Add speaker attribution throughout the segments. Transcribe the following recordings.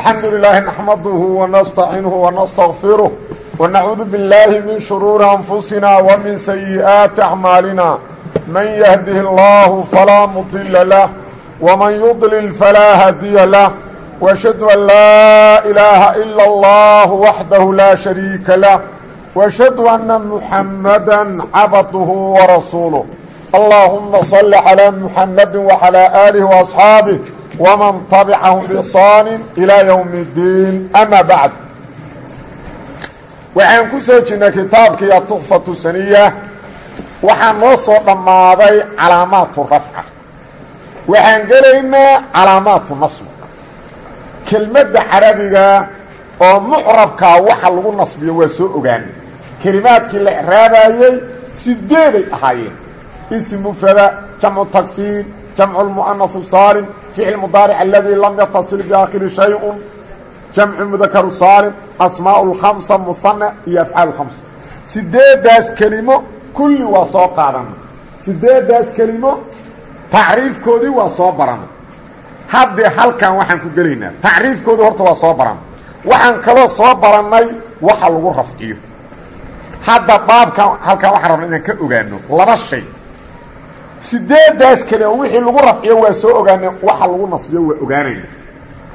Speaker 1: الحمد لله نحمده ونستعiنه ونستغفره ونعوذ بالله من شرور أنفسنا ومن سيئات أعمالنا من يهده الله فلا مضل له ومن يضلل فلا hadiي له وأشhهد أن لا إله إلا الله وحده لا شريك له وأشhهد أن محمدا عبده ورسوله اللهم صل على محمد وعلى آله وأصحابه ومن طبعهم بإحصان إلى يوم الدين أما بعد waxaan ku soo jirnay kitaabkii atukfatu saniya waxaan noo soo dhammaaday calaamaatu rafca waxaan gelaynaa calaamaatu nasba kelmadda carabiga oo mucrabkaa waxa lagu nasbiyo waa soo ogaanay kelimaadkii la icraabayey sideeday ahaayeen ism mufrada jamcu tagsiir jamcu lmu'anahu saalim ficil mudaaric aladii lam yatasil biaakhiri shay-un jamcu mudakaru saalim asmaa lkhamsa muhana iyo afcaal khamsa sideedaas kelimo kulli waa soo qaadana sideedaas kelimo tacriifkoodii waa soo barana haddee halkan waxaan ku gelaynaa tacriifkoodii horta waa soo barana waxaan kaloo soo barannay waxa lagu rafciyo hadda baabkan halkan waxaan rabna inaan ka ogaano laba shay sideedaas kale oo wixii lagu rafciyo waa soo ogaana waxa lagu nasbiyo waa ogaanayna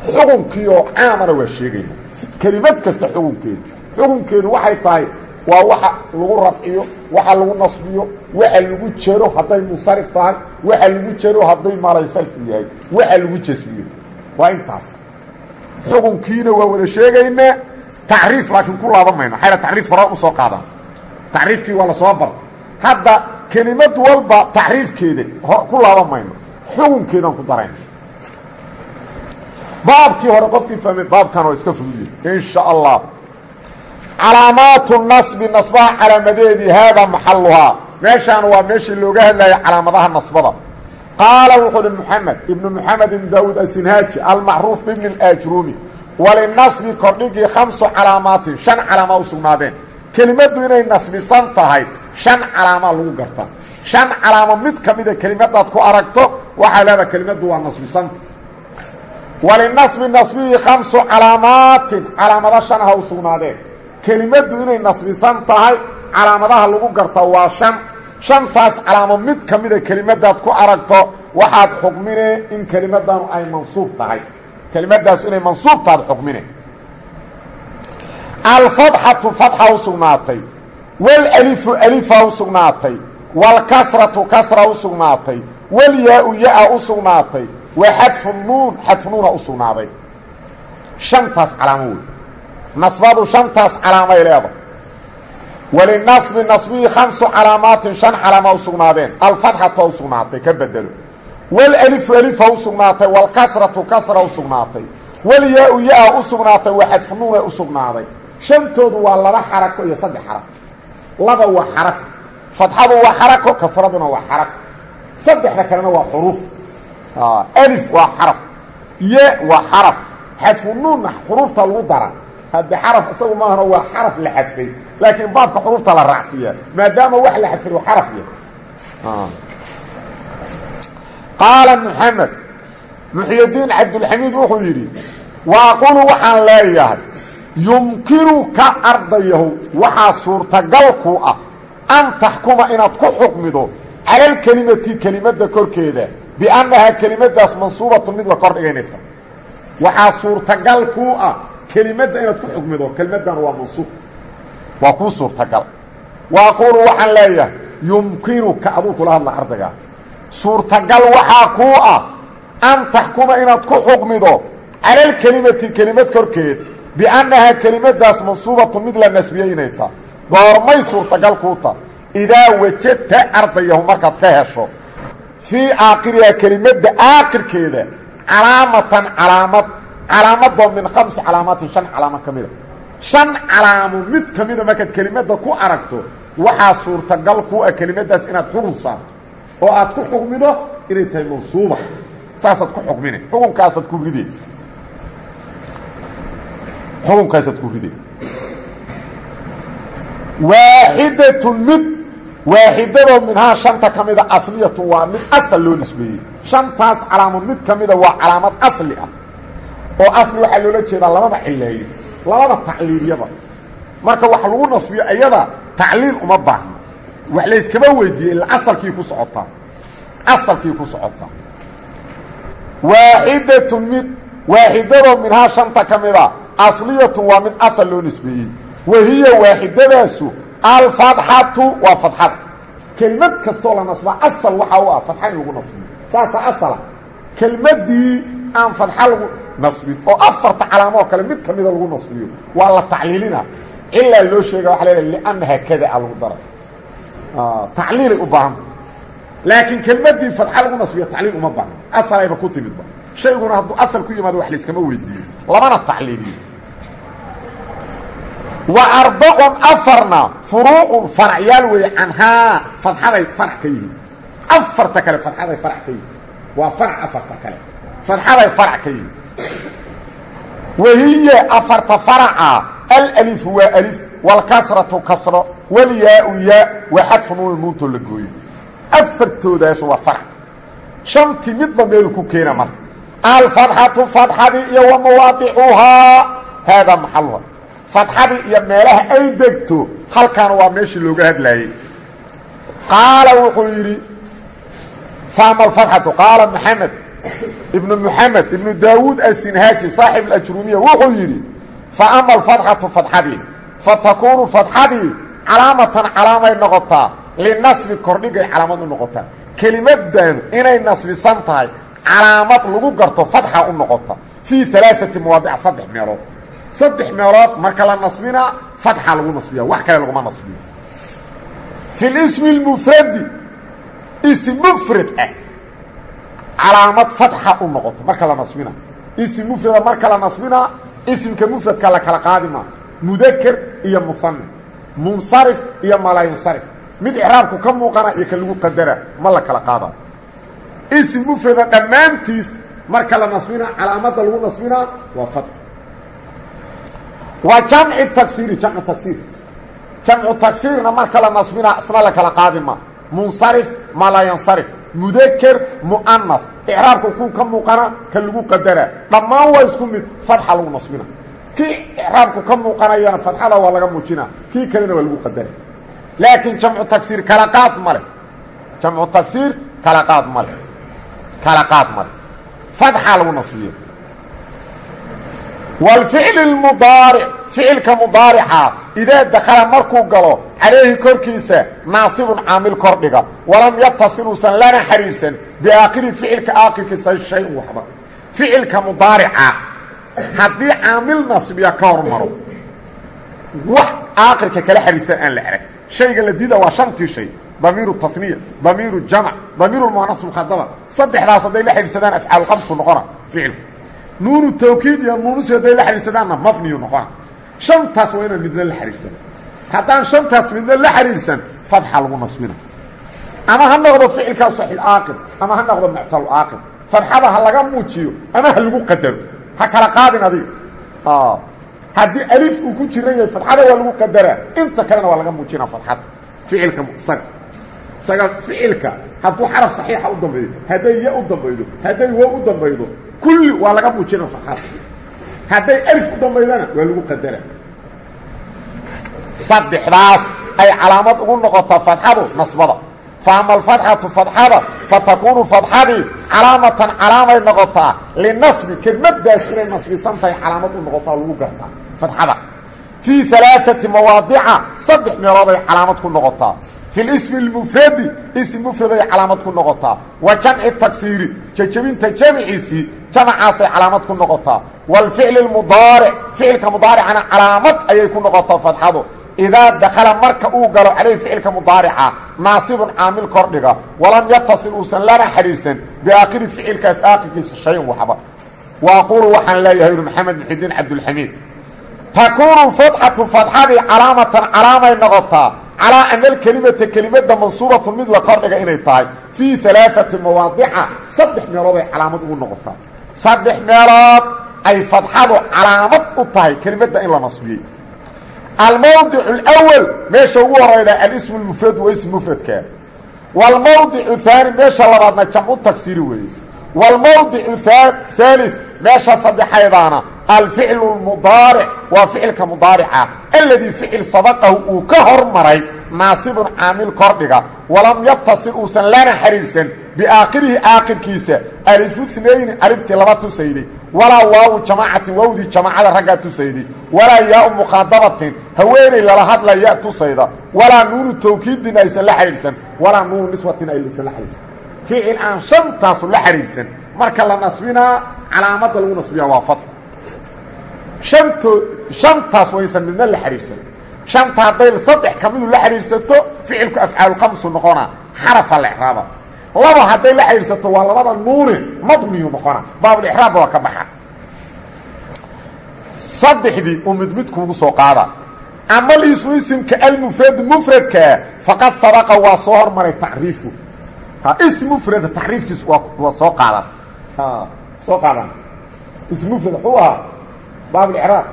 Speaker 1: xukunkii oo caamana waa sheegayna kelimad kasta xukunkeedu. Xukunkeedu waxay tahay waa waxa lagu rafciyo waxa lagu nasbiyo waxa lagu jero hadday munsarif tahay waxa lagu jero hadday malaysalfu yahay waxa lagu jasmiyo. Waa intaas. Xukunkiina waa wada sheegaynaa tacriif laakiin ku laaban mayno xayla tacriif horaa u soo qaadan tacriifkii waa la soo bar. Hadda kelimad walba tacriifkeeda ku laaban mayno. Xukunkeedaan ku darayna baabkii hore qofkii fahmay baabkan oo iska fuduye in sha allah calaamaatu nasbi nasbaha calaamadeedii haadaa maxaluhaa meeshaan waa meeshii looga hadlayay calaamadaha nasbada. Qaala wuxuu uhi moxamed ibnu moxamed ibn daawuud asinhaaji almacruuf bibni اlaajruumi walinasbi kordhigii khamsu calaamaatin shan calaamaa u sugnaadeen. Kelimaddu inay nasbisan tahay shan calaamaa lagu gartaa shan calaamo mid ka mida kelimadaad ku aragto waxaa leedaha kelimaddu waa nasbisanta walinasbi nasbihi khamsu calaamaatin calaamado shan aha u sugnaadeen. Kelimaddu inay nasbisan tahay calaamadaha lagu garta waa shan shantaas calaamo mid ka mida kelimadaad ku aragto waxaad xukmine in kelimadanu ay mansuub tahay. Kelimadaas inay mansuub taad xukmine. Alfadxatu fadxa u sugnaatay walalifu alifa u sugnaatay walkasratu kasra u sugnaatay walyaa-u ya-a u sugnaatay wa xadfu nuun xadfu nuuna u sugnaaday. Shantaas calaamo wey nasbadu shantaas calaamay leeda walinasbi nasbihi khamsu calaamaatin shan calaama u sugnaadeen. Alfadxatu u sugnaatay ka bedelo walalifu alifa u sugnaatay walkasratu kasra ya-a u sugnaatay wa xadfu nuuna u sugnaaday. Shantoodu waa laba xarako iyo laba waa xarako fadxadu waa xarako kasraduna waa xarako saddexda kalena waa xuruuf. Alif waa xaraf ye waa xaraf xadfu xuruufta lagu dara hadde xaraf isagu maahano waa xaraf la xadfay laakiin baabka xuruufta la raacsiiyaa maadaama wax la xadfay xaraf ya qaala moxamed muxyidiin cabdulxamiid wuxuu yidhi wa aqulu waxaan leeyahay yumkinuka ardayahu waxaa suurtagal ku ah an taxkuma inaad ku xukmido cala alkelimati kelimadda korkeeda biannahaa kelimadaas mansuubatu mid la kordhigaynayta waxaa suurtagal kuu ah kelimadda inaad ku xukmido kelimaddan waa mansuub. Waa kuu suurtagal. Wa aquulu waxaan leeyahay yumkinuka aduu kula hadla ardaygaa suurtagal waxaa kuu ah an taxkuma inaad ku xukmido cala alkelimati kelimad korkeed biannahaa kelimadaas mansuubatu mid la nasbiyey inay ta goormay suurtagal kuu ta idaa wajadta ardayahu markaad ka hesho fii aakhirihaa kelimadda aakhirkeeda calaamatan calaamad calaamadoo min khamsi calaamaatin shan calaamo ka mida shan calaamo mid ka mida markaad kelimadda ku aragto waxaa suurtagal ku ah kelimadaas inaad xukun saarto oo aad ku xukmido inay tahay mansuuba saasaad ku xukmine xukunkaasaad ku ride xukunkaasaad ku ride waaxidatun mid waaxidadoo minhaa shanta ka mida asliyatu waa mid asal loo nisbeeyey. Shantaas calaamo mid ka mida waa calaamad asli ah. Oo asli waxaa loola jeedaa labada cileeyo labada tacliiliyaba marka wax lagu nasbiyo iyada tacliil uma baahno wax layskama weydiiye ila asalkii ku socotaa asalkii ku socotaa waaxidatun mid waaxidadoo minhaa shanta ka asliyatun waa mid asal loo nisbeeyey. Wa hiya waaxidadaasu alfadxatu waa fadxada kelmad kastoo la nasbaa asal waxaa u ah fadxa in lagu nasbiyo saasaa asala. Kelmadii aan fadxa lagu nasbin oo afarta calaamoo kale mid ka mida lagu nasbiyo waa la tacliilina. Cilaa loo sheega waa leedahay liannaha kada a lagu daray. Tacliilay u baahanta laakiin kelmadii fadxa lagu nasbiyo tacliil uma baahno asalayba shayguna hadduu asal ku yimaado wax layskama weydiiyo. Lamana tacliiliyo. Wa arbacun afarna furuucun faracyaal weeye canhaa fadxaday farac ka yihiin afarta kale fadxaday farac ka yihiin waa farac afarta kale. Fadxaday farac ka yihiin wahiya afarta faraca. Alalifu waa alif wاlkasratu kasro wlyaau yaa wa xadfu nuun nuuntoo la gooyo. Afartoodaas waa farac shantii midba meelu ku keena marka alfadxatu fadxadii iyo wa mawaadicuhaa haadaa maxaluha fadxadii iyo meelaha ay degto halkan waa meeshii looga hadlaayey qaala wuxuu yidhi faama alfadxatu qaala maxamed ibnu muxamed ibnu daawuud asinhaaji saaxib alajrumiya wuxuu yidhi fa ama alfadxatu fadxadii fatakuunu fadxadii calaamatan calaamay noqotaa linasbi kordhigay calaamad u noqotaa kelimadan inay nasbisan calaamad lagu garto fadxa u noqota. Fii alaaati mawaadic saddex meelood. Saddex meelood marka la nasbinaa fadxa lagu nasbiya. Wax kale laguma nasbiyo. Fi lismi lmufradi ism mufrad ah. Calaamad fadxa u noqoto marka la nasbina. Ism mufrada marka la nasbinaa ismka mufradka la kala qaadi maa mudaker iyo muhani munsarif iyo malayinsarif. Mid icraabku ka muuqana iyo ka lagu qadara ma la kala qaada ism mufrada dhammaantiis marka la nasbinaa calaamada lagu nasbinaa waa fadx waa jamci tagsiri jamcu tagsiir jamcu tagsiirna marka la nasbinaa isna la kala qaadi ma. Munsarif malayansarif mudaker mu'anaf icraabka ku ka muuqana ka lagu qadara. Dhammaan waa isku mid fadxa lagu nasbina. Kii icraabku ka muuqanayana fadxada waa laga muujina. Kii kalena waa lagu qadara laakiin jamcu tagsiir kala qaad ma leh. Jamcu tagsiir kala qaad ma leh kala qaad ma leh fadxa lagu nasbiya wاlficl اmudaaric ficilka mudaarica idaa dakala markuu galo calayhi korkiisa naasibun caamil kordhiga. Walam yatasil uusan lana xariirsan biaakhiri ficilka aakhirkiisa shayn waxba. Ficilka mudaarica haddii caamil nasbiya ka hormaro wax aakhirka kala xariirsan aan la arag. Shayga la diida waa shantii shay damiiru taniya damiiru jamc damiiru muanas mukhadaba saddexdaas hadday la xidhiirsadaan afcaal kamsu noqona ficilku nuunu tawkiid iyo nuunusi hadday la xidhiirsadaanna mabniyu noqona. Shantaas waa inaan midna la xidhiirsana haddaan shantaas midna la xidhiirsan fadxa lagu nasbina. Ama ha noqdo ficilkaa saxiil aaqib ama ha noqdo muctalu aaqib. Fadxada ha laga muujiyo ama ha lagu qadaro ha kala qaadin adiga haddii alif uu ku jiran yahay fadxada waa lagu qadaraa. Inta kalena waa laga muujinaa fadxada. Ficilka isaga isaga ficilka hadduu xaraf saxiixa u dambeeyo hadday ya u dambaydo hadday wo u dambaydo kulli waa laga muujina fadxada hadday alif u dambaydana waa lagu qadara. Saddexdaas ay calaamad ugu noqotaa fadxadu nasbada. Fa ama alfadxatu fadxada fatakuunu fadxadii calaamatan calaamay noqotaa linasbi kelmadaas inay nasbisan tahay calaamad u noqotaa lagu gartaa fadxada fii alaaati mawaadica saddex meelooday calaamad ku noqotaa fi lismi lmufradi ism mufraday calaamad ku noqotaa wa jamci tagsiiri jejebinta jamciisii jamacaasay calaamad ku noqotaa wاlficl اmudaaric ficilka mudaaricana calaamad ayay ku noqotaa fadxadu idaa dakala marka uu galo calayhi ficilka mudaarica naasibun caamil kordhiga walam yatasil uusan lana xidhiirsan biaakhiri ficilkaas aakhirkiisa shayan waxba wa aquulu waxaan leeyahay uri maxamed muxidiin cabdulxamiid takuunu fadxatu fadxadii calaamatan calaamay noqotaa calaa ana alkelimata kelimada mansuubatu mid la kordhiga inay tahay في alaaati mawaadica saddex meelood ay calaamad ugu noqotaa saddex meelood ay fadxadu calaamad u tahay kelimadda in la nasbiyey. Almawdic اlwal meesha ugu horayda alismu lmufrad waa ism mufradkaa waalmawdic haani meesha labaadna jamcu meesha saddexaydaana alficlu lmudaaric waa ficilka mudaarica. Alladii ficil sabaqahu uu ka hormaray naasibun caamil kordhiga walam yatasil uusan lana xiriirsan biaakhirihi aakhirkiisa alifu nayni aliftii laba tusayday walaa waawu jamaacatin wawdii jamaacada raggaa tusayday walaa yaau mukhaadabatin haweenay lala hadlaya tusayda walaa nuunu tawkiidin aysan la xidhiidhsan walaa nuunu niswatin aysan la xidhiidhsan ficil aan shantaasu la xidhiidhsan marka la nasbinaa calaamadda lagu nasbiyaa waa fadxu shantood shantaas waysan midna la xidhiidhsan shanta hadday saddex ka midu la xidhiidhsato ficilku afcaalulkamsu noqonaa xarafa la exraaba laba hadday la xidhiidhsato waa labada nuune mabniyu noqona baabulixraabba waa ka baxa. Saddexdii uu mid mid kuugu soo qaada. Ama lismu isimka almufrad mufradkaa faqad sabaqa waa soo hormaray tacriifu. Ism mufrada tacriifkiisu waa soo qaadan soo qaadan ism mufrad wuxuu ahaa baabulixraab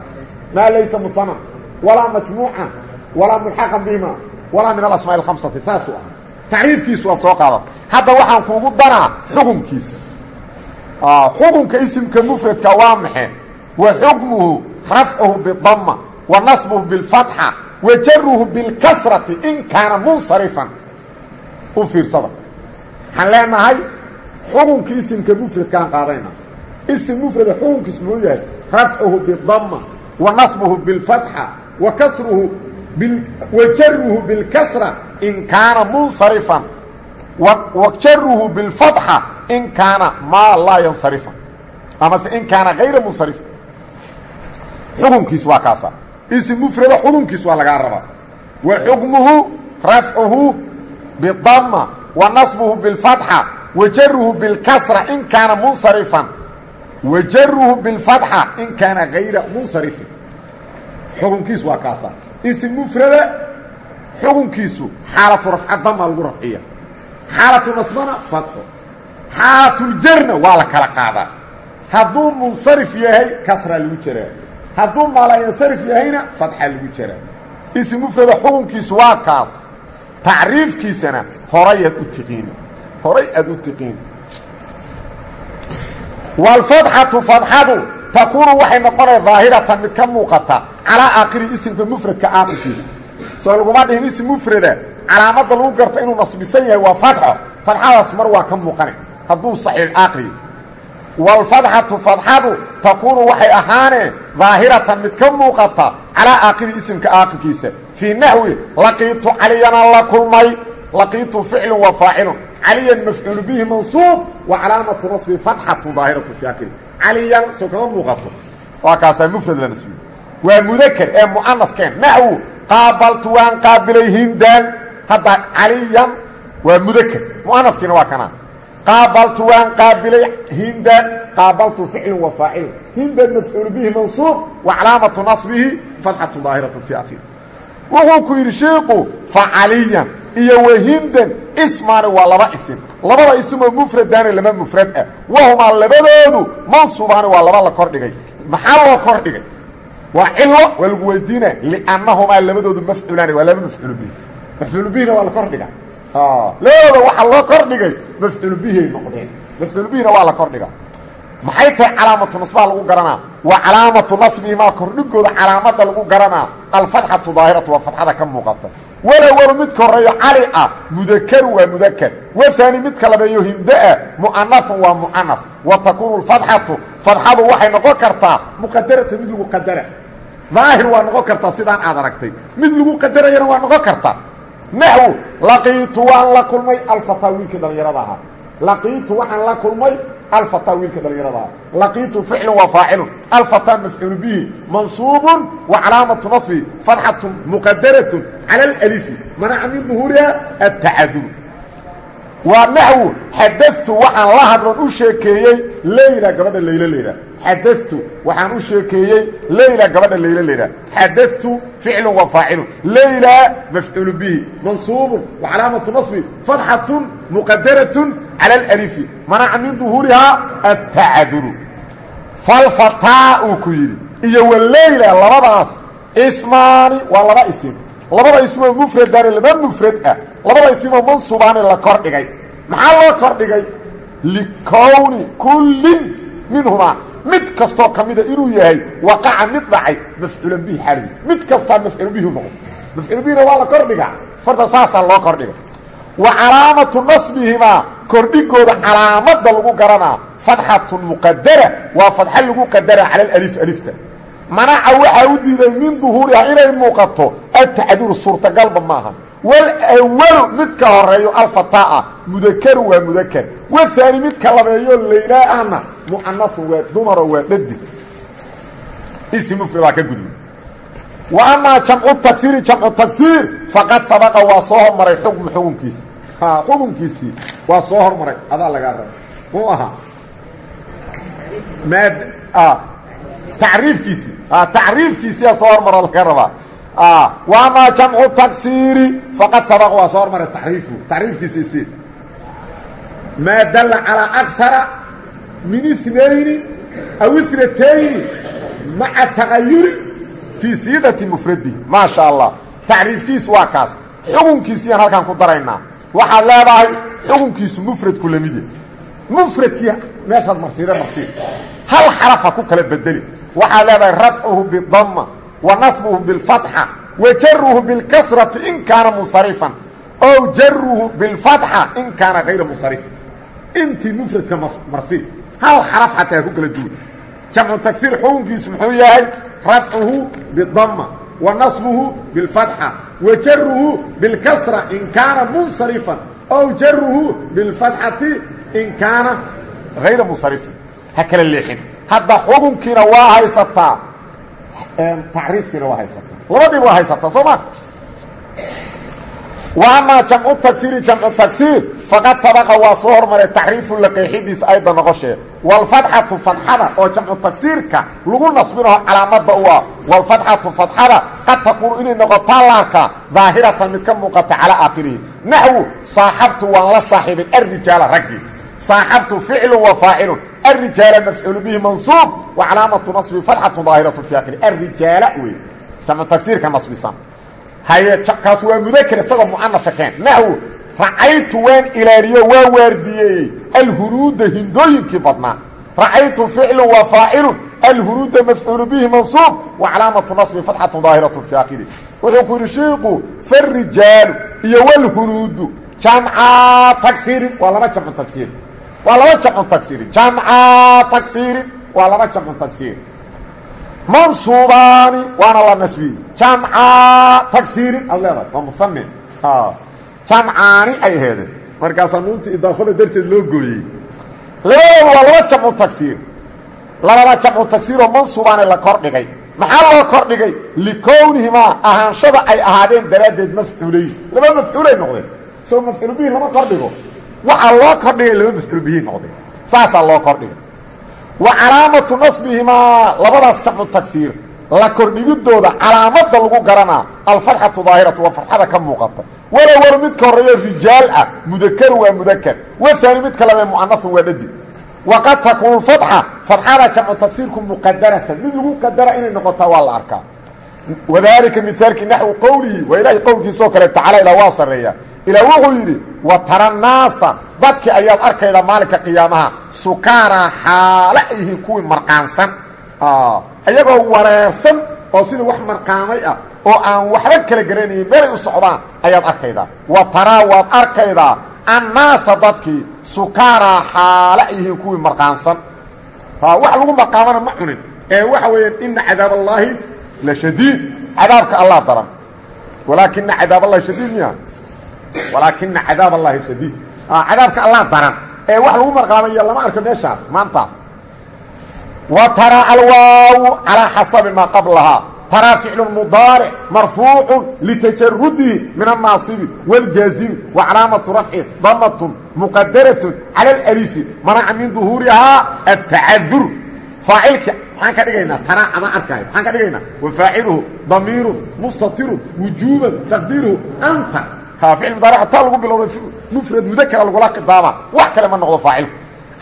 Speaker 1: maa laysa musanan walaa majmuucan walaa mulxaqan bihima walaa min alasmaa alkhamsati saasuu ahaa tacriifkiisu waa soo qaadan hadda waxaan kuugu daraa xukunkiisa xukunka isimka mufradka waa maxe wa xukmuhu rafcuhu bidama wa nasbuhu bilfatxa wa jaruhu bilkasrati in kaana munsarifan u fiirsada waxaan leenahay xukunka isimka mufradkaan qaadayna. Isim mufrada xukunkiis muxuu yahay? Rafcuhu bidama wa nasbuhu bilfatxa wa kasruhu wa jaruhu bilkasra in kaana munsarifan. Wa jaruhu bilfatxa in kaana maa laa yansarifan. Amase in kaana hayra munsarifan xukunkiis waa kaasa. Isim mufrada xukunkiis waa lagaa rabaa. Wa xukmuhu rafcuhu bidama wa nasbuhu bilfatxa wa jaruhu bilkasra in kaana munsarifan. Wa jaruhu bilfatxa in kaana hayra munsarifin. Xukunkiis waa kaasa. Isim mufrada xukunkiisu xaalatu rafca dama lagu rafciya. Xaalatu nasbana fatxo xaalatuljarna waa la kala qaadaa. Hadduu munsarif yahay kasraa lagu jaraa. Hadduu maalayansarif yahayna fatxa lagu jaraa. Ism mufrada xukunkiisu waa kaas. Tacriifkiisana horayaad u tiqiini horay aad u tiqiini waalfatxatu fadxadu takuunu waxay noqonaya daahiratan mid ka muuqata calaa aakhiri isimka mufradka aakhirkiisa. Soo laguma dhihin ism mufrada calaamadda lagu garta inuu nasbisan yahay waa fatxo fadxadaas mar waa ka muuqana hadduu saxiix aakhiri waalfadxatu fadxadu takuunu waxay ahaaneen daahiratan mid ka muuqata calaa aakhiri isimka aakhirkiisa. Fii naxwi laqiitu caliyana la kulmay laqiitu ficlu wa faacilun caliyan mafcuulu bihi mansuub wa calaamatu nasbi fatxatu daahiratu fi akhiri caliyan soo kama muuqato. Waa kaasaa mufrad la nasbiyo waa mudaker ee mu'anafkeen. Naxwu qaabaltu waan qaabilay hindan hadda caliyan waa mudaker mu'anafkiina waa kanaa qaabaltu waan qaabilay hindan qaabaltu ficlu wa faacilun hindan mafcuulu bihi mansuub wa calaamatu nasbihi fatxatu daahiratu fi akhiri wuxuu ku yidhi shiiku facaliyan iyo wahindan ismaani waa laba isim. Labada isim oo mufradaani laba mufrad ah. Wahumaa labadoodu mansuubaani waa laba la kordhigay maxaa loo kordhigay waa cilo waa lagu weydiina liannahumaa labadoodu mafcuulaani waa laba mafcuulu bihi mafcuulu bihina waa la kordhiga labadooda waxaa loo kordhigay mafcuulu bihiay noqdeen. Mafcuulu bihina waa la kordhiga maxay tahay calaamatu nasbaha lagu garanaa? Waa calaamatu nasbihimaa kordhigooda calaamada lagu garanaa. Alfatxatu daahiratu waa fatxada ka muuqata walowalu midka horeeyo cali ah mudakaru waa mudakar waani midka labeeyo hindaa mu'anafun waa mu'anaf wa takuunu lfatxatu fatxadu waxay noqon kartaa muqadarata mid lagu qadara daahir waa noqon kartaa sidaan aad aragtay. Mid lagu qadarayana waa noqon kartaa. Naxwu laqiitu waan la kulmay alfataa wiilkii dhallinyarada ahaa. Laqiitu waxaan la kulmay alfataa wiilka dhallinyarada laqiitu ficlu wa faacilun. Alfataa mafcuulu cala alalifi manaca min duhuuriha atacadul waa naxwu xadatu waxaan la hadlan u sheekeeyey leyla gabadha laylo layha xadatu waxaan u sheekeeyey leyla gabadha laylo layha xadatu ficlu wa faacilun leyla mafcuulu bihi mansuubun wa calaamatu nasbi fatxatun muqadaratun cala alalifi manaca min duhuurihaa atacadulu falfataa uu ku yidhi iyo waleyla labadaas ismaani waa laba isim labada ismoo mufradaani laba mufrad ah. Labada ismoo mansuubaani la kordhigay maxaa loo kordhigay likowni kullin minhumaa mid kastoo ka mida inuu yahay waqaca mid dhacay mafcuulan bihi xaali mid kastaa mafcuul bihi noqdo mafcuul bihina waa la kordhiga horta saasaa loo kordhiga wa calaamatu nasbihimaa kordhigooda calaamada lagu garanaa fatxatun muqadara waa fadxa lagu qadara cala alif alifta manaca waxaa u diiday min duhuuriha inay muuqato atacduru suurtagalba maaha. Wlwalu midka horeeyo alfataa mudakaru waa mudakar wahaani midka labeeyo laylaa ahna mucanafun waa dumaro waa dhadig isi mufradaa ka gudbi. Wa amaa jamcu tagsiri jamcu tagsiir faqad sabaqa waa soo hormaray xukmu xukunkiisi xukunkiisii waa soo hormaray maad tacriifkiisii tacriifkiisiyaa soo hormaro laga rabaa. Wamaa jamcu tagsiri faqad sabaq waa soo hormaray tacriifu. Tacriifkiisiisi. Maa dalla calaa akara min inayni aw inatayni maca tagayuri fii siidati mufradihi maa sha allah tacriifkiisu waa kaas. Xukunkiisiyaan halkaan ku daraynaa. Waxaad leedahay xukunkiisu mufradku lamidya mufradkii meeshaad marsiida marsiid. Hal xaraf ha ku kala bedeli waxaad leedahay rafcuhu bidama wa nasbuhu bilfatxa wa jaruhu bilkasrati in kaana munsarifan ow jaruhu bilfatxa in kaana kayra munsarifan intii mufradka marsiid hal xaraf xataa ku kala duwan. Jamcu tagsiir xukunkiisu muxuu yahay rafcuhu bidama wa nasbuhu bilfatxa wa jaruhu bilkasra in kaana munsarifan ow jaruhu bilfatxati in kaana hayra munsarifan ha kala leexin hadda xukunkiina waa haysataa. Tacriifkiina waa haysataa. Labadiiba waa haysataa soo ma? Wa amaa jamcu tagsiri jamcu tagsiir faqad sabaqa waa soo hormaray tacriifu la qeexidiisa ayda noqoshee walfatxatu fadxada oo jamcu tagsiirka lagu nasbinaho calaamada u ah. Walfatxatu fadxada qad takuunu inay noqotaa laarkaa daahiratan mid ka muuqata calaa aakhirihi. Naxwu saaxabtu waan la saaxiibay alrijaala raggii. Saaxabtu ficlu wa الرiجaaل مفcuل bه منصوب وcalaamaةu نصب فaتxaة ظاahiraة في akr الrijaal wey jamcu tagsiirka naصbisan haye kaas waa mudkr isagoo muanasa keen naxو racaytu waan ilaaliyo waa waardiyeeyey alhunuuda hindooyinkii badnaa racaytu ficlu wa faacilu alhunuuda mafcuul bihi manصuub وcalaamaةu نصbi فaتxaة ظaahiraة في akri wuxuu ku yihi shiiku farijaalu iyo wlhunuudu jamca tagsiirin waa laba jamcu tagsiir waa laba jamcu tagsiirin jamca tagsiirin waa laba jamcu tagsiir mansuubaani waana la nasbiyey jamca tagsiirin ad leedahay. Waa muane jamcaani ay aheedeen markaasaa nuunta idaafada darteed loo gooyey. Labadooda waa laba jamcu tagsiir labada jamcu tagsiiroo mansuubaani la kordhigay maxaa loo kordhigay likownihimaa ahaanshada ay ahaadeen daraaddeed mafcuulayn laba mafcuulay noqdeen. Soo mafcuul bihi lama kordhigo waxaa loo kordhigay laba mafcuul bihi noqday. Saasaa loo kordhigay wa calaamatu nasbihimaa labadaas jamcu tagsiir. La kordhigidooda calaamada lagu garanaa alfatxatu daahiratu waa farxada ka muuqata. Walowal midka horeeyo rijaal ah mudakaru waa mudakar wahaani midka labe mu'anasun waa dhadig waqad takuunu fatxa fatxada jamcu tagsiirku muqadaratan mid lagu qadara inay noqotaa waa la arkaa. Wadaalika mihaalkii naxwi qowlihi waa ilaahay qowlkiisoo kale tacala ilaa waa sarreeya ilaa wuxuu yidhi wa tara naasa dadkii ayaad arkaydaa maalinka qiyaamaha sukaaraa xaale ay yihiin kuwii marqaansan. Ayagoo wareersan oo sidii wax marqaamay ah oo aan waxba kala garanayin meelay u socdaan ayaad arkaydaa wa taraa waad arkaydaa annaasa dadkii sukaaraa xaale ay yihiin kuwii marqaansan. Wax lagu marqaamana ma cunin. Ee waxa weeyaan ina cadaab allaahi la shadiid. Cadaabka allah daran. Walaakina cadaab allahi shadiid miya walaakina cadaab allahi shadiid. Cadaabka allah daran. Ee wax lagu marqaamayo lama arko meeshaas maantaas wa taraa alwaawu calaa xasabi maa qablahaa. Taraa ficlu mudaaric marfuucu litajarudihi min annaasibi wاljaazimi wa calaamatu rafci damatun muqadaratun cala alalifi manaca min duhuurihaa atacadur faacilka maxaan ka dhigaynaa taraa ama arkaayo maxaan ka dhigaynaa. Wafaaciluhu damiirun mustatirun wujuuban taqdiiruhu anta ficil mudaaric taa lagu bilowday mufrad mudakara lagula khidaaba wax kale ma noqdo faacilku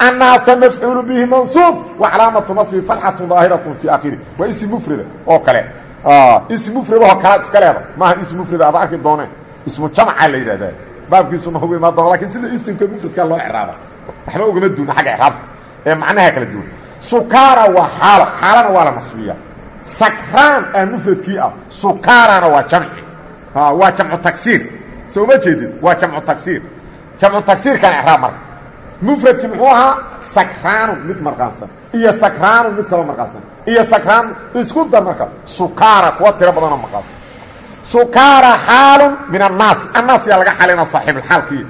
Speaker 1: annaasa mafcuulu bihi mansuub wa calaamatu nasbi fatxatu daahiratun fii akhiri waa isi mufrada oo kale. Isi mufradahoo kalaad iska leeda maaha isi mufrada ada arki dooneen. Ismu jamca la yidhahdaa baabkiisu noogu imaan doona laakiin sida isimka mufradkaa loo craaba waxba ugama duuna xagga craabta ee macnaha kala duwan. Sukaara waa xaalo xaalana waa la nasbiya sakraan aa mufradkii ah sukaarana waa jamci. Waa jamcu tagsiir soo ma jeedid waa jamcu tagsiir jamcu tagsiirkan icraab marka. Mufradkii muxuu ahaa sakraanu mid marqaansan iyo sakraanu mid kaloo marqaansan iyo sakraanu isku dar marka. Sukaara kuwa tiro badanoo marqaansan. Sukaara xaalun min annaasi. Annaas yaa laga xalina saaxiibulxaalkii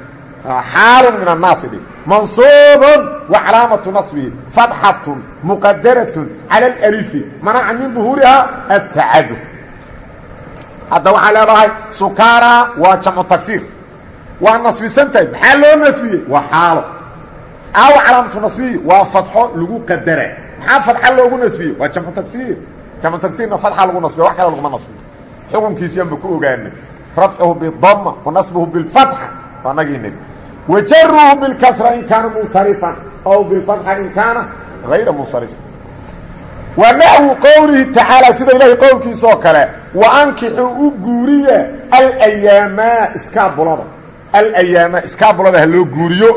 Speaker 1: xaalun min annaasi dhi. Mansuubun wa calaamatu nasbihi fatxatun muqadaratun cala alalifi manaca min duhuurihaa atacadu hadda waxaa leedahay sukaara waa jamcu tagsiir. Waa nasbisan tahay maxaa loo nasbiyey? Waa xaalo. Aaw calaamatu nasbihi waa fatxo lagu qadara maxaa fatxa loogu nasbiyey? Waa jamcu tagsiir. Jamcu tagsiirna fatxa lagu nasbiya wax kale laguma nasbiyo. Xukunkiisiyanba ku ogaanay. Rafcuhu bidama wa nasbuhu bilfatxa waa nagii niri wa jaruhu bilkasra in kaana munsarifan aw bilfatxa in kaana hayra munsarifan wa naxwu qowlihi tacaala sida ilaahay qowlkiisa oo kale wa ankixuu u guuriya alayaama iskaabulada. Alayaama iskaabulada ha loo guuriyo.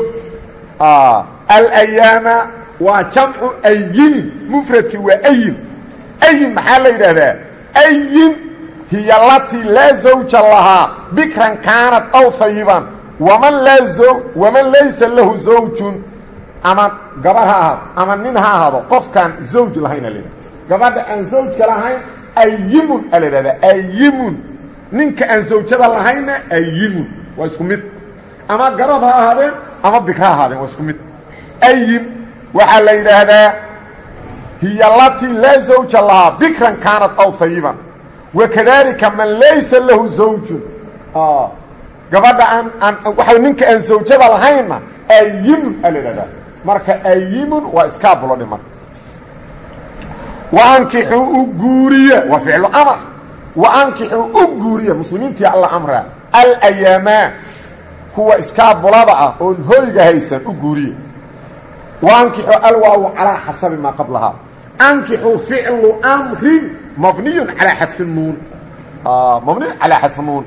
Speaker 1: Alayaama waa jamcu ayin mufradkii waa ayin ayin maxaa la yidhaahdaa? Ayin hiya latii laa zawja lahaa bikran kaanat aw hayiban waman laa waman laysa lahu zawjun. Ama gabar ha ahaado ama nin ha ahaado qofkaan zawj lahayn ala gabadha aan zawjka lahayn ayimun a la idhahdaa ayimun ninka aan zawjada lahaynna ayimun waa isku mid. Ama garab ha ama bikra ha ahaadeen waa isku mid. Ayim waxaa la yidhaahdaa hiya latii laa zawja lahaa bikran kaanat aw hayiban wakadalika man laysa lahu zawjun. Gabadha aan aan waa ninka aan zawjada lahaynna ayimun a la idhahdaa marka ayimun waa iskaabulodhi marka waankixuu u guuriya waa ficlu amar waankixuu u guuriya muslimiintii alla amraa alayaama kuwa iskaabulada ah oon hoyga haysan u guuriya waankixu alwaawu calaa xasabi maa qablahaa ankixuu ficlu amrin mabniyun calaa xadfi nuun mabniy calaa xadfi nuun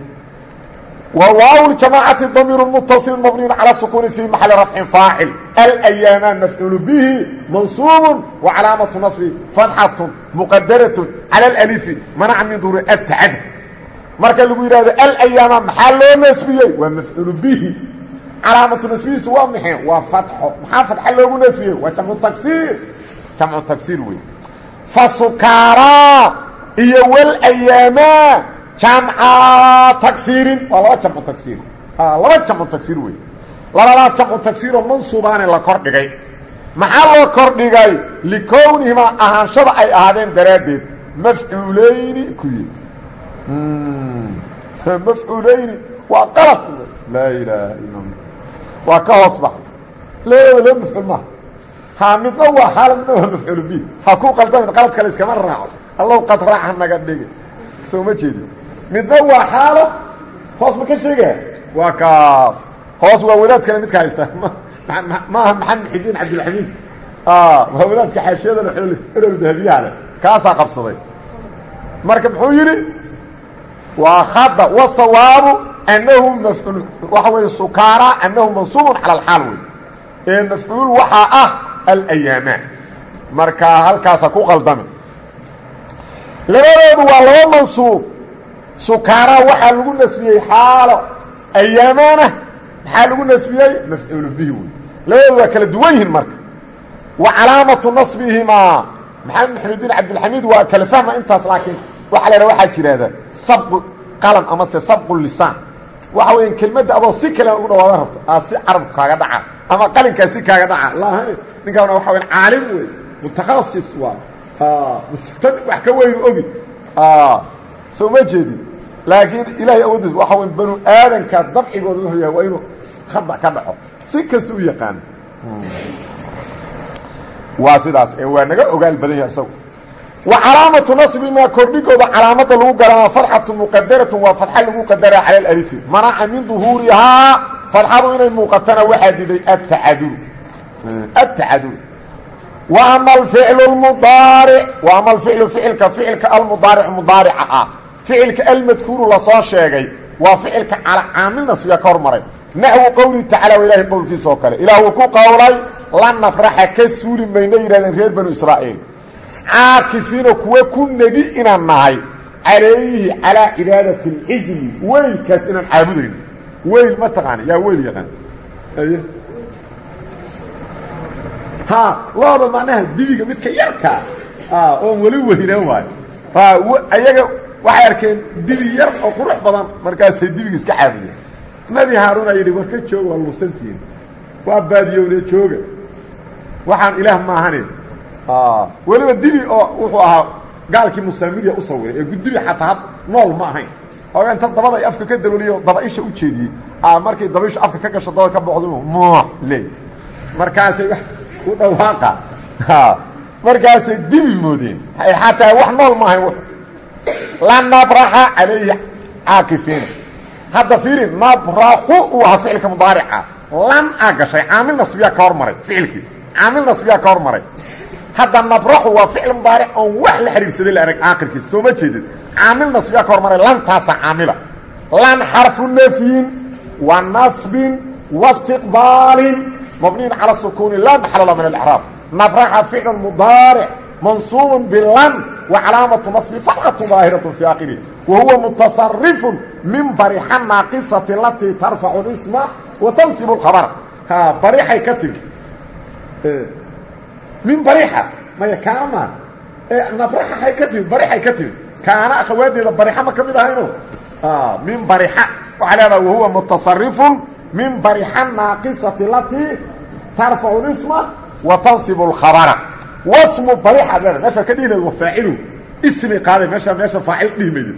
Speaker 1: wwaaw jamaacati damiiru mutasili mabniyu cala sukuuni fi maxali rafcin faacil. Alayaamaan mafcuulu bihi mansuubun wacalaamatu nasbi fatxatun muqadaratun cala allifi manaca min duuri atacad marka lagu yidhahdo alayaama maxaa loo nasbiyey? Waa mafcuulu bihi. Calaamatu nasbihiisu waa maxee waa fatxo. Maxaa fatxa loogu nasbiyey? Waa jamcu taksiir jamcu taksiir wey fa sukaaraa iyo walayaama jamca tagsiirin waa laba jamcu tagsiir laba jamcu tagsiir wey labadaas jamcu tagsiiroo mansuubaane la kor dhigay. Maxaa loo kor dhigay? Likownihimaa ahaanshada ay ahaadeen daraaddeed. Mafcuulayni ku yii mafcuulayni waa qalad laa ilaaha ila waa ka hoos bax labada loo mafcuul maaha ha midna waa xaala midna waa mafcuul bi ha ku qaldamin qalad kale iskama raaco. Allow qad raaca naga dhigi soo ma jeedin midna waa xaalo. Hoos ma ka sheegaya waa kaas hoos waa wadaad kale midka haysta. Maaha maxamed xidiin cabdilxamiid. Waa wadaadka xaashiyadana xolol dahabiyaha leh. Kaasaa qabsaday. Marka muxuu yidhi? Waa khada wasawaabu annahu mafcuul waxa weeye sukaara annahu mansuubun cala alxaal wey ee mafcuul waxaa ah alayaama. Marka halkaasa ku qaldami labadoodu waa laba mansuub sukaara waxaa lagu nasbiyey xaalo ayaamaana maxaa lagu nasbiyey? Mafcuulu bihi wey labadoodu waa kala duwan yihiin marka. Wa calaamatu nasbihimaa maxamed maxamudiin cabdilxamiid waa kala fahma intaas laakiin waxaa la waxaa jiraahda sabqu qalam ama se sabqu lisaan. Waxa weya kelmadda adoo si kale ugu dhawaada rabto aad si carabku kaaga dhaca ama qalinkaa si kaaga dhaca lahan ninkaana waxa weya caalim wey mutakhasis waay wax ka weynu ogi. Soo ma jeedin laakiin ilaahay awooddiis waxa wey banu aadanka dabcigooda wuxuu yahay waa inuu khada ka dhaco. Si kasta u yaqaano waa sidaas waa naga ogaal badan yahay isagu. Wa calaamatu nasbimaa kordhigooda calaamada lagu garanaa farxatu muqadaratun waa fadxa lagu qadaraa cala alalifi manaca min duhuurihaa fadxadu inay muuqatana waxaa diday atacadul atacadul wa ama alficlu lmudaaric wa ama alficlu ficilka ficilka ficilka almadkuuru la soo sheegay waa ficilka caamil nasbiga ka hormaray. Naxwu qowlihi tacala waa ilahay qowlkiisa oo kale. Ilaah uu ku qowlay la nabraxa ka suuli mayno yidhahdeen reer banu israa'iil. Caakifiina kuwa ku negi inaan nahay calayhi calaa cibaadati اlcijli weylkaas inaan caabudayno weyl ma taqaana yaa weyl yaqaan. Ha looda macnaha dibiga midka yarkaa oon weli weynaan waayo ayaga waxay arkeen dibi yar oo qurux badan markaasay dibiga iska caabudeen. Nabi haaruuna yidhi war ka jooga waa luusantihiin waa baadiyowne jooga. Waxaan ilaah maahanin weliba dibi oo wuxuu ahaa gaalkii musaamidiya u sawiray ee dibi xataa nool ma ahayn. Ooga inta dabada ay afka ka dalooliyo dabaisha u jeediyey. Markay dabaisha afka ka gasho dabada ka boqdo mo le markaasay u dhawaaqa. Markaasay dibi moodeen. Xataa wax nool ma ahayn la nabraxa calayhi caakifiina hadda fiiri nabraxu uu ahaa ficilka mudaarica. Lan aa gashay caamil nasbiyaa ka hormaray ficilkii. Caamil nasbiyaa ka hormaray. Hadda nabraxu waa ficil mudaaric oon wax la xidhiirsaday la arag caaqilkiisa soo ma jeedid caamil nasbiyaa ka hormaray lantaasa caamila. Lan xarfu nafyin wa nasbin wa istiqbaalin mabniyin cala sukuuni laa maxala la min alacraab nabraxa ficlu mudaaric fatxatu daahiratu fi aakhirih wa huwa mutasarifun min barixa naaqisati alatii tarfacu isma wa tansibu lkhabara ha barixay ka timi min barixa maya kaana maa nabraxaay ka timi barixay ka timi kaana akhawaadeeda barixa ma ka mid ahayno min barixa waxaa leedaha wahuwa mutasarifun min barixa naaqisati alatii tarfacu isma wa tansibu lkhabara wasmu barixa leeda meeshaad ka dhihi lahed wa faacilu. Ismi qaaday meeshaa meesha faacil dhihi maydid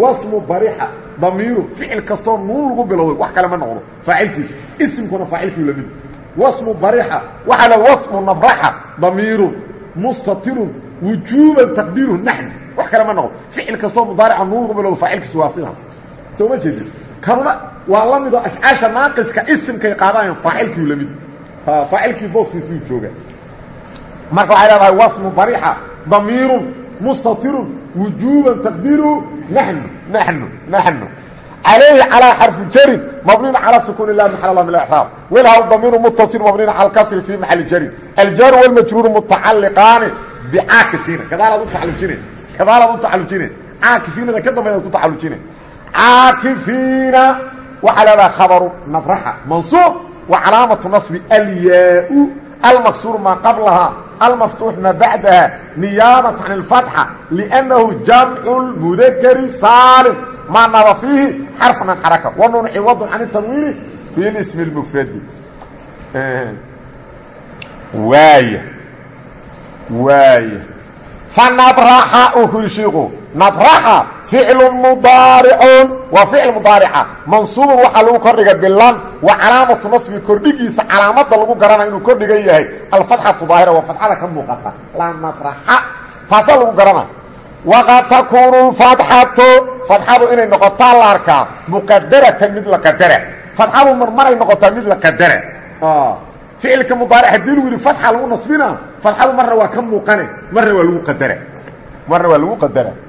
Speaker 1: wasmu barixa damiiru ficil kastoo nuun lagu bilowday. Wax kale ma noqdo. Faacilkiisu. Isimkuna faacilkii la mid wasmu barixa waxaa le wasmu nabraxa damiirun mustatirun wujuuban taqdiiruhu naxnu wax kale ma noqdo. Ficil kastoo mudaarica nuun lagu bilowdo faacilkiisu waa sidaas. Soo ma jeedid kanuna waa la midoo afcaasha naaqiska isimkay qaadanayan faacilkiiu la mid faacilkii booskiisuu jooga marka waxay leedahay wasmu barixa damiirun mustatirun wujuuban taqdiiruhu naxnu naxnu naxnu. Calaa xarfu jarin mabniin calaa sukuuni lah maxal lah min acraab welhaw damiiru muttasil mabniin cala kasri fii maxali jarin aljaaru walmajruuru mutacalliqaani bicaakifiina gadaalaad u tacalujineen gadaalaad u tacalujineen. Caakifiinada ka dambaydaad ku tacalujineen. Caakifiina waxaa leedahay khabaru nabraxa mansuub wa calaamatu nasbi alyaa-u almaksuur maa qablahaa almaftuux ma bacdaha niyaabata can اlfatxa liannahu jamcu lmudakari saalim. Maa naba fiihi xarfan an xaraka. Wanuun ciwadun can tanwiini fi lismi اlmufradi waaya waaya fanabraxa uu ku yihi shiiku nabraxa ficlu mudaaricun waa ficil mudaarica waxaa lagu kordhigay bilan wa calaamatu nasbi kordhigiisa calaamada lagu garana inuu kordhigan yahay. alfatxatu daahira waa fatxada ka muuqata. la nabraxa taasaa lagu garana. waqad takuunu fatxatu fatxadu inay noqotaa la arkaa muqadaratan mid la qadara. fatxadu marmaray noqotaa mid la qadara. ficilka mudaaric haddii lagu yihi fatxa lagu nasbina fatxadu marna waa ka muuqane. marna waa lagu qadara. marna waa lagu qadara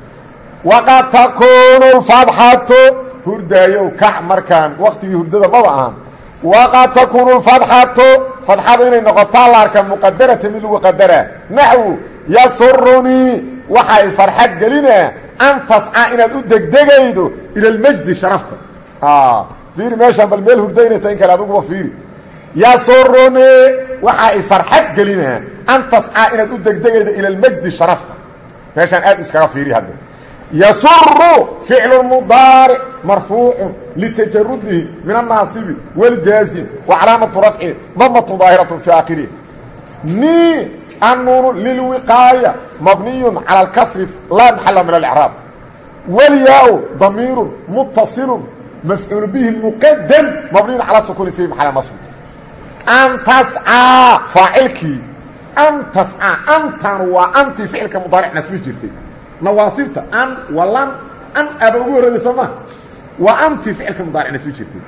Speaker 1: waqad takuunu lfatxatu hurdaayow kac markaan waktigii hurdada maba ahan waqad takuunu lfatxatu fatxadu inay noqotaa la arkaa muqadarata mid lagu qadaraa naxwu yasurunii waxay farxad gelinaa an tasca inaad u degdegaydo ila lmajdi sharafta fiiri meeshaan bal meel hurdaynayta in kale adiguba fiiri yasurunii waxa ay farxad gelinaa an tasca inaad u degdegaydo ila lmajdi sharafta meeshaan aad iskaga fiiri hadda yasuru ficlu mudaaric marfuucun litajarudihi min annaasibi wاljaazim wa calaamatu rafci damatu daahiratu fi aakirihi ni annuunu lilwiqaaya mabniyun cala alkasri laa maxala min alcraab walyaa-u damiirun mutasilun mafcuulu bihi muqadam mabniyun cala sukuuni fi maxala nasb an tascaa faacilkii an tascaa antan waa antii ficilka mudaaricna sui jirtay nawaasibta an walan an aba ugu horreeyey soo maa waa antii ficilka mudaaric nasbi jirtay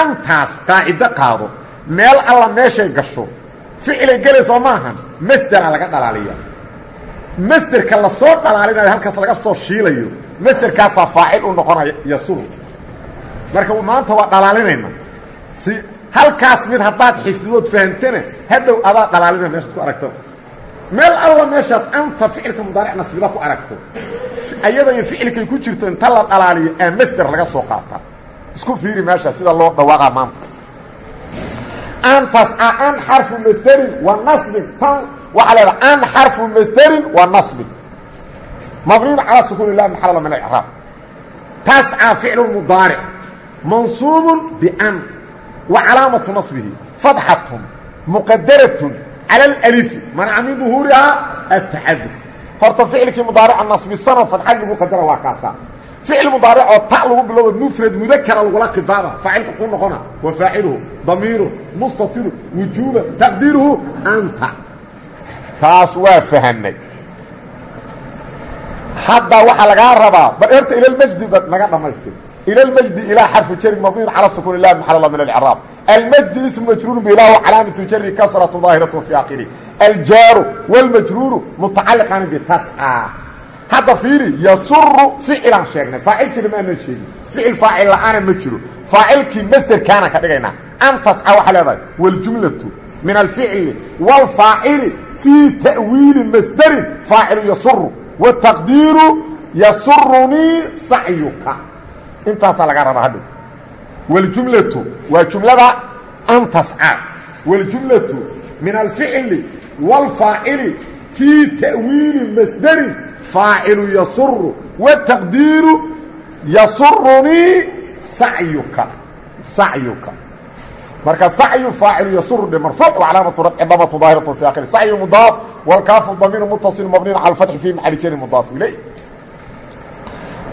Speaker 1: antaas qaacido qaado. Meel alla meeshay gasho. Ficilay gelayso maahan. Masdera laga dhalaaliya. Masderka la soo dhalaalinayo halkaas laga soo shiilayo. Masderkaasaa faacil u noqonaya yasuru marka maanta waa dhalaalinayna. Si halkaas mid haddaad xifdidood fahamtana hadhow adaa dhalaalina meeshaad ku aragto meel alla meeshaad anta ficilka mudaaric nasbida ku aragto ayada iyo ficilkay ku jirto inta la dhalaaliyo aa masder laga soo qaataa isku fiiri meesha sida loo dhawaaqa maanta. Antas an xarfu masderin wa nasbin. Tan waxaa leedaha an xarfu masderin wa nasbin. Mabniin calaa sukuun ilah maxalla min alcraab tascى ficlu mudaaric. Mansuub ban wa calaamatu naصbihi fadxatun muqadaratun cala اlأlifi manca min duhuurihaa atacadud horta ficilkii mudaarica nasbisano fadxad lagu qadara waa kaasaa ficil mudaaricoo ta lagu bilowdo mufrad mudakara lagula khidaaba faacilka kuu noqona wa faaciluhu damiiru mustatiru wujuuba taqdiiruhu anta taas waa fahanay hadda waxaa lagaa rabaa bal erta ilalmajdi naga dhamaystir ilalmajdi ilaa xarfu jari mabniin cala sukuun ilah maxalla min alcraab almajdi ismu majruuru bilah calaamatu jari kasratu daahiratu fi akhiri aljaaru wاlmajruuru mutacaliqan bitasca hadda fiiri yasuru ficilaan sheegnay faacilkiina maanan sheegin ficil faacil la'aana ma jiro faacilkii masderkaana ka dhigaynaa an tasca waxaa leedahay wاljumlatu min alficli wاlfaacili fii ta'wiili masderin faacilu yasuru wtaqdiiru yasurunii sacyuka intaasaa laga rabaa hadhow waljumlatu waa jumlada an tasca waljumlatu min alficli wاlfaacili fii ta'wiili masderin faacilu yasuru wtaqdiiru yasurunii sacyuka sacyuka marka sacyu faacilu yasuru dhe marfuuc calaamatu rafci damatu daahiratu fi akhiri sacyu mudaaf wاlkaafu damiiru mutaصil mabniin cala اfatxi fi maxali jari mudaaf ilay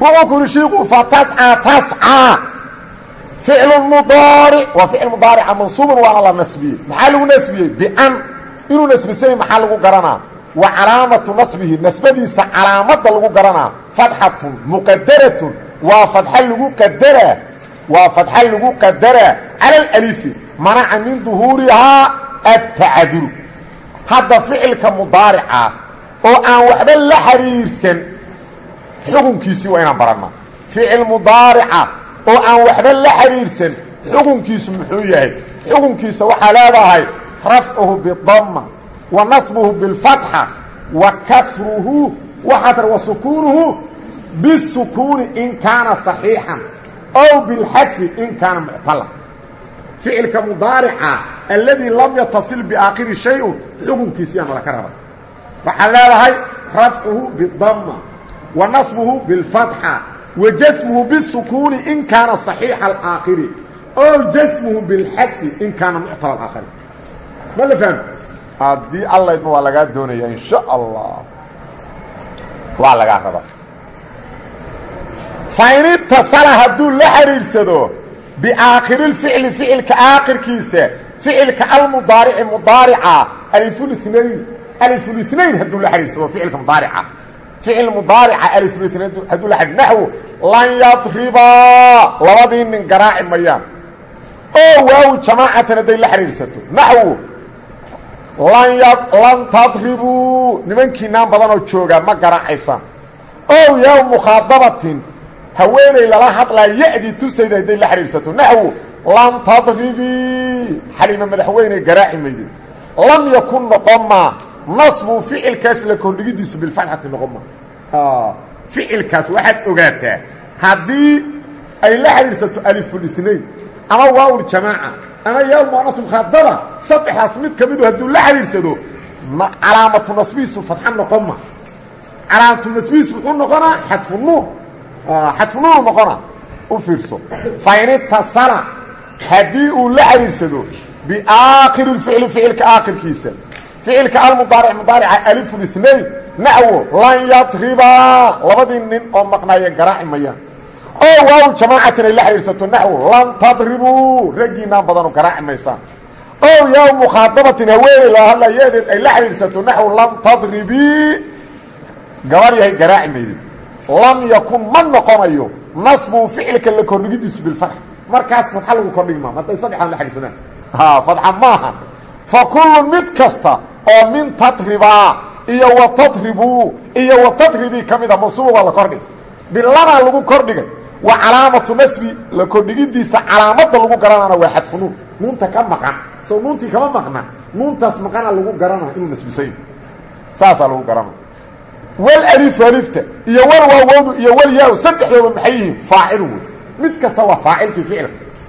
Speaker 1: wuxuu ku yidhi shiiku fatascaa tascaa ficlu mudaaric waa ficil mudaarica mansuubun waana la nasbiyey maxaa lagu nasbiyey bian inuu nasbisany maxaa lagu garanaa wa calaamatu nasbihi nasbadiisa calaamadda lagu garanaa fatxatun muqadaratun waa fadxa lagu qadaraa waa fadxa lagu qadaraa cala alalifi manaca min duhuurihaa atacaduru hadda ficilka mudaarica oo aan waxba la xiriirsan xukunkiisii waa inaan barannaa ficil mudaarica oo aan waxba la xiriirsan xukunkiisu muxuu yahay? Xukunkiisa waxaa leedahay rafcuhu bidama wa nasbuhu bilfatxa wa kasruhu waxaa wa sukuunuhu bisukuuni in kaana صaxiixan ow bilxadfi in kaana muctala. Ficilka mudaarica alladii lam yatasil biaakhiri shay-un xukunkiisiyaa nala ka raba waxaa leedahay rafcuhu bidama wa nasbuhu wa jasmuhu bisukuuni in kaana صaxiixa alaakhiri ow jasmuhu bilxadfi in kaana muctala alaakhiri ma la fahmi haddii allaydma waa lagaa doonaya in sha allah waa lagaa raba fain itasala hadduu la xidhiidhsado biaakhiriilficli ficilka aakhirkiisa ficilka almudaarici mudaarica alifulinayn alifulinayn hadduu la xidhiidhsado ficilka mudaarica ficil mudaarica alifulinayn hadduu la xidhi naxwu lan yadribaa labadii nin garaaci mayaan oo waaw jamaacatan hadday la xidhiidhsato naxwu lan tadribuu nimankiinaan badanoo joogaa ma garaacaysaan ow yaw mukhaadabatin haweenay lala hadlaa ya-dii tusayda hadday la xidhiidhsato naxwu lan tadribii xaliima madaxweyne garaaci maydin lam yakun noqon maa nasbu ficilkaas la kordhigidiisu bilfatxati noqon maa ficilkaas waxaad ogaataa haddii ay la xidhiidhsato alifulinayn ama waawljamaaca ama yaa muanasu mukhaadaba saddexdaas mid ka midu hadduu la xidhiidhsado calaamatu nasbihiisu fadxa noqon ma. Calaamatu nasbihiisu wuxuu noqonaa xadfu nuur. Xadfu nuur noqona u fiirso. Fain itasala haddii uu la xidhiidhsado biaakhiri lficli ficilka aakhirkiisa ficilka almudaaric mudaarica alifulinayn naxwo lan yadribaa labadii nin oo maqnaaya garaaci mayaan oo waaw jamaacatan ay la xidhiidhsato naxwo lan tadribuu raggiinaan badanu garaaci maysaan. Ow yaa mukhaadabatin haweeney loo hadlaa yadeed ay la xidhiidhsato naxwo lam tadribii gabar yahay garaaci maydin. Lam yakun ma noqonayo. Nasbu ficilka la kordhigidiisu bilfatx markaas fadxa lagu kordhigi maa hadday saddexaan la xidhiidsadaan fadxa maaha. Fa kullu mid kasta oo min tadribaa iyo wa tadribuu iyo wa tadribii ka mida mansuuba waa la kordhigay. Biladaa lagu kordhigay wa calaamatu nasbi la kordhigidiisa calaamadda lagu garanana waa xadfu nuun. Nuunta ka maqan soo nuuntii kama maqna nuuntaas maqana lagu garana inuu nasbisay saasaa lagu garana wal alifu alifta iyo wal waawowdu iyo wal yaa saddexdooda maxay yihiin? Faacilu mid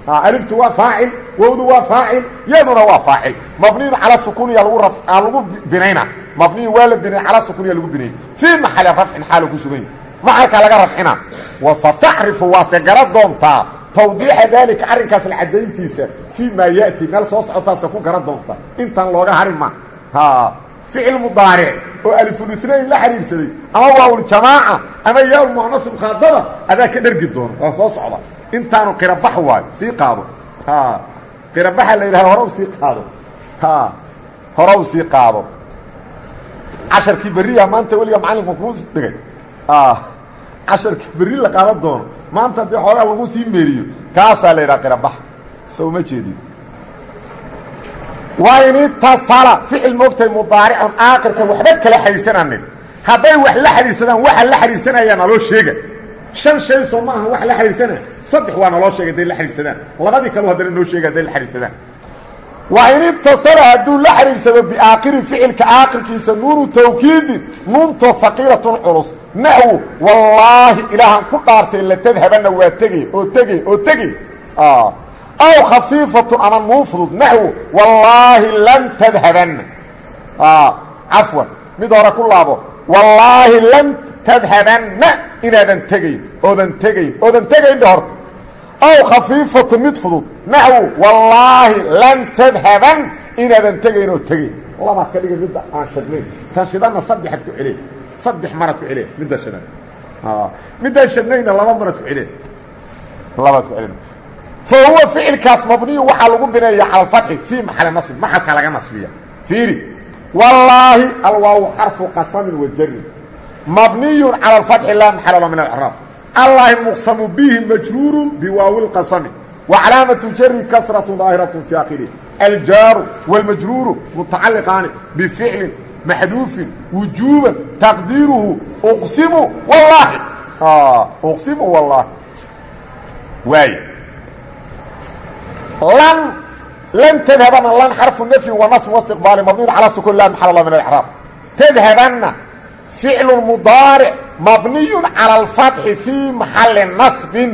Speaker 1: aliftu waa faacil wowdu waa faacil yaduna waa faacil. Mabniyun cala sukuniya lagu binayna. Mabniyun waa la binay cala sukuniya lagu binayy fii maxali rafcin xaalu ku sugan yahy maxalkaa laga rafcina? Wasatacrifu waase gara doontaa. Tawdiixa daalika arrinkaas la cadayntiisa fii maa ya'ti meel soo socotaase ku gara doonta. Intaan looga harin ma. Ficil mudaaric oo alifulinayn la xiriirsaday ama waawljamaaca ama yaa muanasu mukhaadaba adaa ka dhergi doona intaanu qirabax waayo sii qaado. Qirabaxa la yidhahda hore u sii qaado. Hore u sii qaado. Casharkii berriya maanta weliga macallinka kuu dhigay. Casharkii berri la qaadan doono maanta haddii xoogaa lagu sii meeriyo kaasaa la yidhaha qirabax. Soo ma jeedin. Waa in itasala ficil moogtahay mudaaricun aakirkan waxba kala xidhiirsananin hadday wax la xidhiirsadaan waxa la xidhiirsanaya naloo sheega shan shay soo ma aha wax la xidhiirsanaya saddex waa naloo sheegay hadday la xidhiirsadaan labadii kaleu haddana noo sheega hadday la xidhiirsadaan waa in itasala hadduu la xidhiirsado biaakiri ficilka aakirkiisa nuunu tawkiidin nuuntoo haqiilatun culus. Naxwu wallaahi ilaahan ku dhaartay la tadhabanna waa tegey oo tegey oo tegey. Aw khafiifatun ama nuu fudud. Naxwu wallaahi lan tadhabanna cafwan mid hore ku laabo. Wallaahi lan tadhabanna inaadan tegayn oodan tegayn oodan tegaynba horta aw khafiifatu mid fudud naxwu wallaahi lan tadhaban inaadan tegayn oo tegayn labaad ka dhiga midda aan shadnayn tan shidana saddexaad ku celiy saddex marad ku celiy midda shidhan middaan shadnayna laba marad ku celiy labaad ku celina fa huwa ficilkaas mabniyu waxaa lagu bineeya cala alfatxi fii maxali nasbi maxalka laga nasbiya fiiri wallaahi alwaaw xarfu qasamin wa jarin mabniyun cala alfatxi laa maxala la min alcraab allahi muqsamu bihi majruuru biwaawi lqasami wa calaamatu jari kasratu daahiratu fi akhirih aljaaru wاlmajruuru mutacaliqaani bificlin maxduufin wujuuban taqdiiruhu uqsimu wallaahi. Uqsimu wallaahi. Waay. Lan lan tadhabana lan xarfu nafyi wa nasb wastiqbaali mabniyn calaa sukun la maxal la min alcraab tadhabanna ficlu mudaaric mabniyu cala alfatxi fii maxali nasbin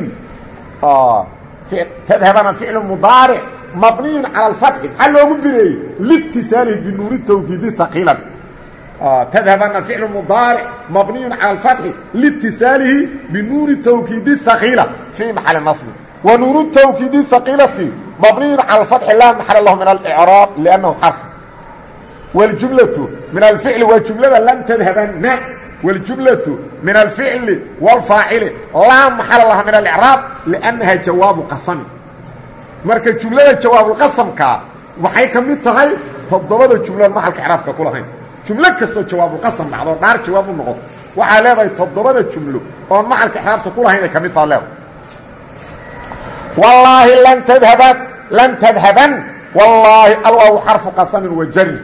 Speaker 1: tadhabana ficlu mudaaric mabniyu cala alfatxi maxaa loogu bineeyey liitisaalihi binuuni tawkiidi haqiilan tadhabana ficlu mudaaric mabniyu cala alfatxi liitisaalihi binuuni tawkiidi haqiila fii maxali nasbin wa nuunu tawkiidi haqiilati mبني على الفتح لا محل له من الإعراب لأنه حرف والجملة من الفعل والجملة لم تذهبن والجملة من الفعل والفاعل لا محل لها من الإعراب لأنها جواب قسم marka jumlada jawaabul qasamka waxay ka mid tahay todobada jumlo maxalka iraabka ku lahayn jumlo kastoo jawaabul qasam dhacdo dhaar jawaab u noqoto waxaa leedahay todobada jumlo oo maxalka iraabta ku lahayn ay ka mid taha leedahay wallaahi lan tadhaban lan tadhaban wallaahi alwaaw xarfu qasamin wa jari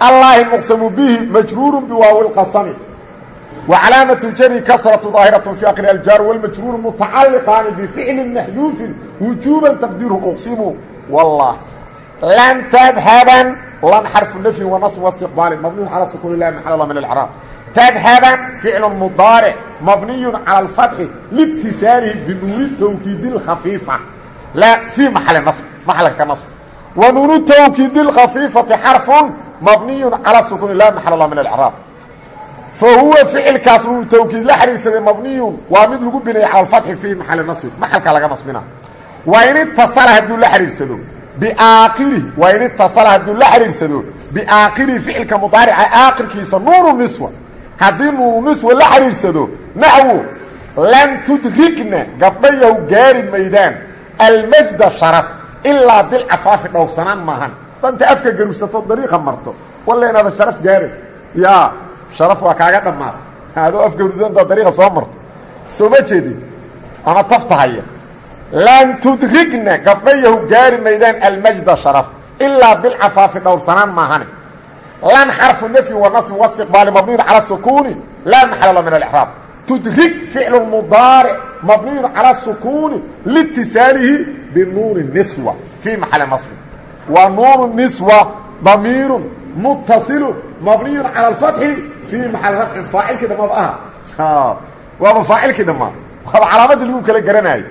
Speaker 1: allaahi muqsamu bihi majruuru biwaawi lqasami wa calaamatu jari kasratu daahiraة fi akri aljaar wاlmajruur mutacaliqaani bificli maxduufin wujuuban taqdiiru uqsimu wallah lan tadhaban lan xarfu nafyin wanasb wastiqbaali mabniyu cala sukuun illahi maxal min alcraab tadhaban ficlu mudaaric mabniyu cala alfatxi liitisaalihi binuuni tawkiidi اlkhafiifa la fii maxali nasb maxalka ka nasb wa nuunu tawkiidi اlkhafiifati xarfun mabniyu cala sukuun illahi maxal min alcraab fa huwa ficilkaas nuunu tawkiid la xiriirsaday mabniyun. Waa mid lagu binayay cala alfatxi fii maxali nasbi. Maxalka laga nasbina waa in itasala hadduu la xiriirsado biaakiri waa in itasala hadduu la xiriirsado biaakiri ficilka mudaarica aakirkiisa nuunu niswa. Haddii nuunu niswa la xiriirsado naxwu lan tudrigna gabdhayahu gaari maydaan. Almajda sharaf. Ilaa bilcafaafi dhowrsanaan maahan. Danta afka garugsato dariiqa marto. Walla inaada sharaf gaarin yaa sharaf waa kaaga dhammaatay adoo afgawdudanta dariiqa soo marto. Soo ma jeedin ama taftahaya lan tudrigna gabdhayahu gaari maydaan almajda sharaf ilaa bilcafaafi dhowrsanaan maahane lan xarfu nafyin wa nasbin waistiqbaali mabniyun cala sukuuni laa maxalala min alexraab tudrig ficlu mudaaric mabniyun cala sukuuni liitisaalihi binuuni niswa fii maxali nasbin wa nuunu niswa damiirun muttasilun mabniyun cala alfatxi fii maxali rafcin faacilkii dhammaad aha waaba faacilkii dhammaa waaba calaamadii lagu kala garanaayo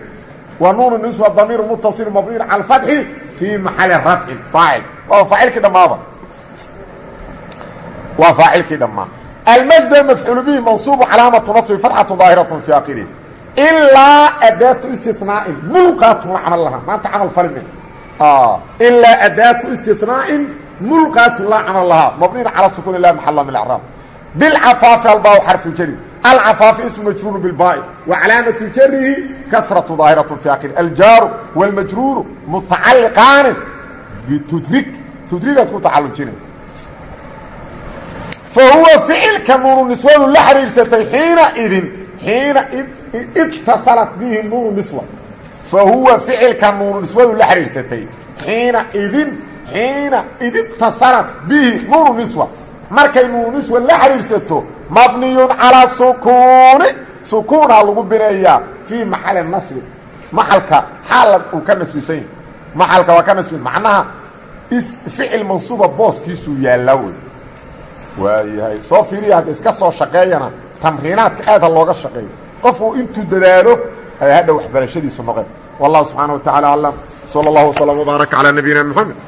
Speaker 1: wa nuunu niswa damiiru mutasilu mabniyun calى اfatxi fii maxali rafcin faacil waaba faacilkii dhammaaba waa faacilkii dhammaa almajda mafcuul bihi mansuubu calaamatu nasbi fatxatu daahiratu fi akhirihi ilaa adaatu istinaa'in mulqaatun la camal lahaa maanta camal falime ilaa adaatu istinaa'in mulqaatun laa camal lahaa mabniin cala sukuuni la maxala min acraab xarfu jari alcafaafi ismu majruuru bilbaai wa calaamatu jarihi kasratu daahiratu fi akhirihi aljaaru wاlmajruuru mutacaliqaani bitudrig tudrigaad ku tacalujina fahuwa ficilka nuunu niswadu la xidhiirsatay xiina idin xiina itasalat bihi nuunu niswa fa huwa ficilka nuunu niswadu la xidhiirsatay xiina idin xiina id itasalat bihi nuunu niswa markay nuuniswa la xidhiidsato mabniyun calaa sukuuni. Sukuunaa lagu binayaa fii maxali nasri maxalka xaala uu ka nasbisan yahay. Maxalka waa ka nasbi macnaha ficil mansuuba booskiisuu yaallaa wey waayahay soo fiiriya hadda iska soo shaqeeyana tamriinaadka aada looga shaqeeyo. Qofuu intuu dadaalo hadha waxbarashadiisu noqon. Wallahu subxaana wa tacala aclam sala allahu waslama wbaaraka calaa nabiyina